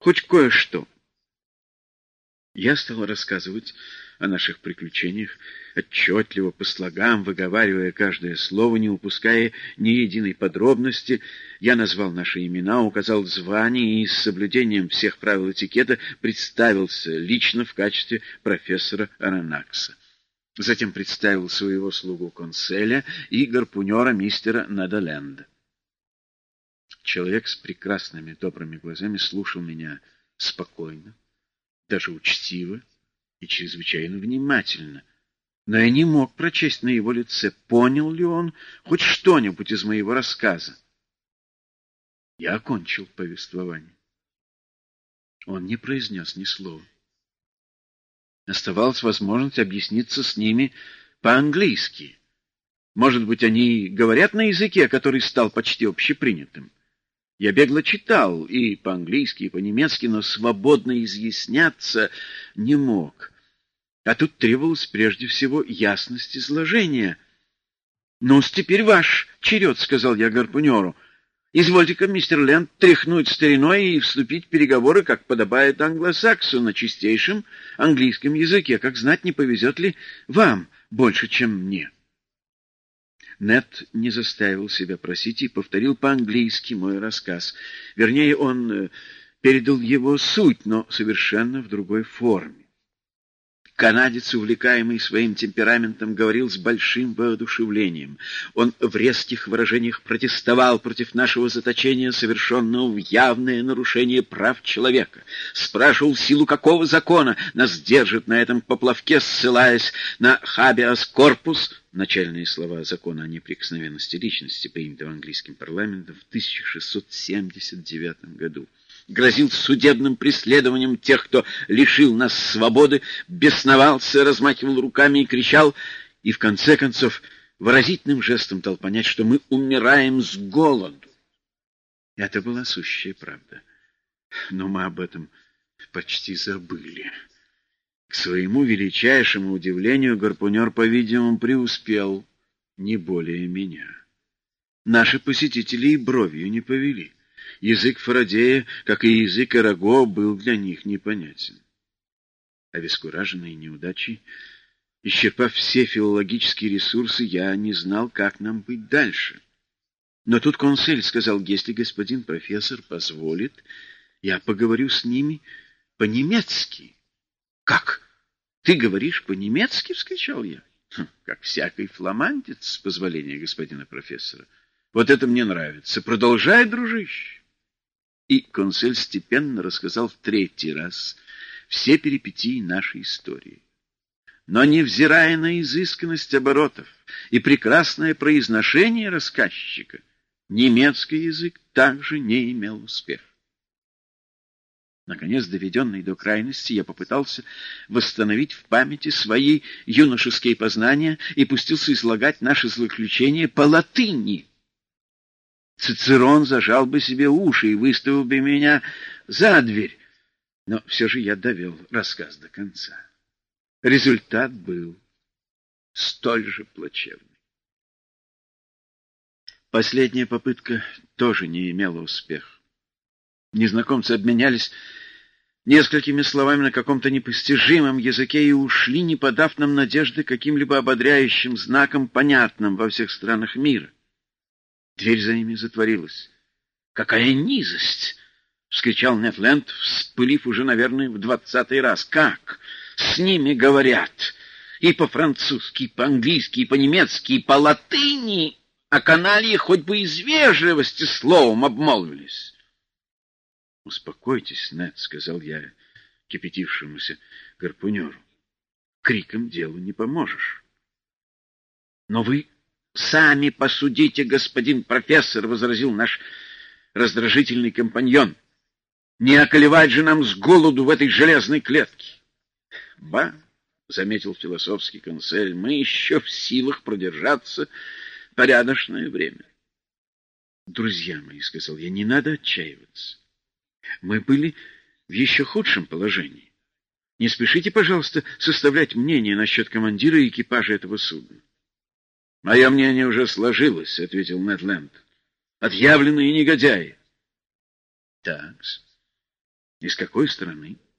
Хоть кое-что. Я стал рассказывать о наших приключениях, отчетливо, по слогам, выговаривая каждое слово, не упуская ни единой подробности. Я назвал наши имена, указал звание и с соблюдением всех правил этикета представился лично в качестве профессора Аронакса. Затем представил своего слугу конселя и гарпунера мистера Надаленда. Человек с прекрасными добрыми глазами слушал меня спокойно, даже учтиво и чрезвычайно внимательно. Но я не мог прочесть на его лице, понял ли он хоть что-нибудь из моего рассказа. Я окончил повествование. Он не произнес ни слова. Оставалась возможность объясниться с ними по-английски. Может быть, они говорят на языке, который стал почти общепринятым. Я бегло читал и по-английски, и по-немецки, но свободно изъясняться не мог. А тут требовалось прежде всего ясность изложения. — Ну, теперь ваш черед, — сказал я гарпунеру. — Извольте-ка, мистер Ленд, тряхнуть стариной и вступить в переговоры, как подобает англосаксу, на чистейшем английском языке, как знать, не повезет ли вам больше, чем мне. — нет не заставил себя просить и повторил по-английски мой рассказ. Вернее, он э, передал его суть, но совершенно в другой форме. Канадец, увлекаемый своим темпераментом, говорил с большим воодушевлением. Он в резких выражениях протестовал против нашего заточения, совершенного в явное нарушение прав человека. Спрашивал, силу какого закона нас держит на этом поплавке, ссылаясь на «habeas corpus», начальные слова закона о неприкосновенности личности, принятого английским парламентом в 1679 году грозил судебным преследованием тех, кто лишил нас свободы, бесновался, размахивал руками и кричал, и в конце концов выразительным жестом дал понять, что мы умираем с голоду. Это была сущая правда. Но мы об этом почти забыли. К своему величайшему удивлению гарпунер, по-видимому, преуспел не более меня. Наши посетители и бровью не повели. Язык Фарадея, как и язык Эраго, был для них непонятен. Обескураженный неудачей, исчерпав все филологические ресурсы, я не знал, как нам быть дальше. Но тут консель сказал, если господин профессор позволит, я поговорю с ними по-немецки. — Как? Ты говоришь по-немецки? — вскричал я. Хм, — Как всякий фламандец, с позволения господина профессора. Вот это мне нравится. Продолжай, дружище. И консель степенно рассказал в третий раз все перипетии нашей истории. Но, невзирая на изысканность оборотов и прекрасное произношение рассказчика, немецкий язык также не имел успеха. Наконец, доведенный до крайности, я попытался восстановить в памяти свои юношеские познания и пустился излагать наши злоключения по латыни — Цицерон зажал бы себе уши и выставил бы меня за дверь. Но все же я довел рассказ до конца. Результат был столь же плачевный. Последняя попытка тоже не имела успеха. Незнакомцы обменялись несколькими словами на каком-то непостижимом языке и ушли, не подав нам надежды каким-либо ободряющим знаком, понятным во всех странах мира. Дверь за ними затворилась. «Какая низость!» — вскричал Нетленд, вспылив уже, наверное, в двадцатый раз. «Как? С ними говорят! И по-французски, и по-английски, и по-немецки, и по-латыни, а канальи хоть бы из вежливости словом обмолвились!» «Успокойтесь, Нет, сказал я кипятившемуся гарпунеру. «Криком делу не поможешь». «Но вы Сами посудите, господин профессор, — возразил наш раздражительный компаньон. Не околевать же нам с голоду в этой железной клетке. Ба, — заметил философский консель, — мы еще в силах продержаться порядочное время. Друзья мои, — сказал я, — не надо отчаиваться. Мы были в еще худшем положении. Не спешите, пожалуйста, составлять мнение насчет командира и экипажа этого судна. — Мое мнение уже сложилось, — ответил Мэтт Отъявленные негодяи. — Так. И с какой стороны? —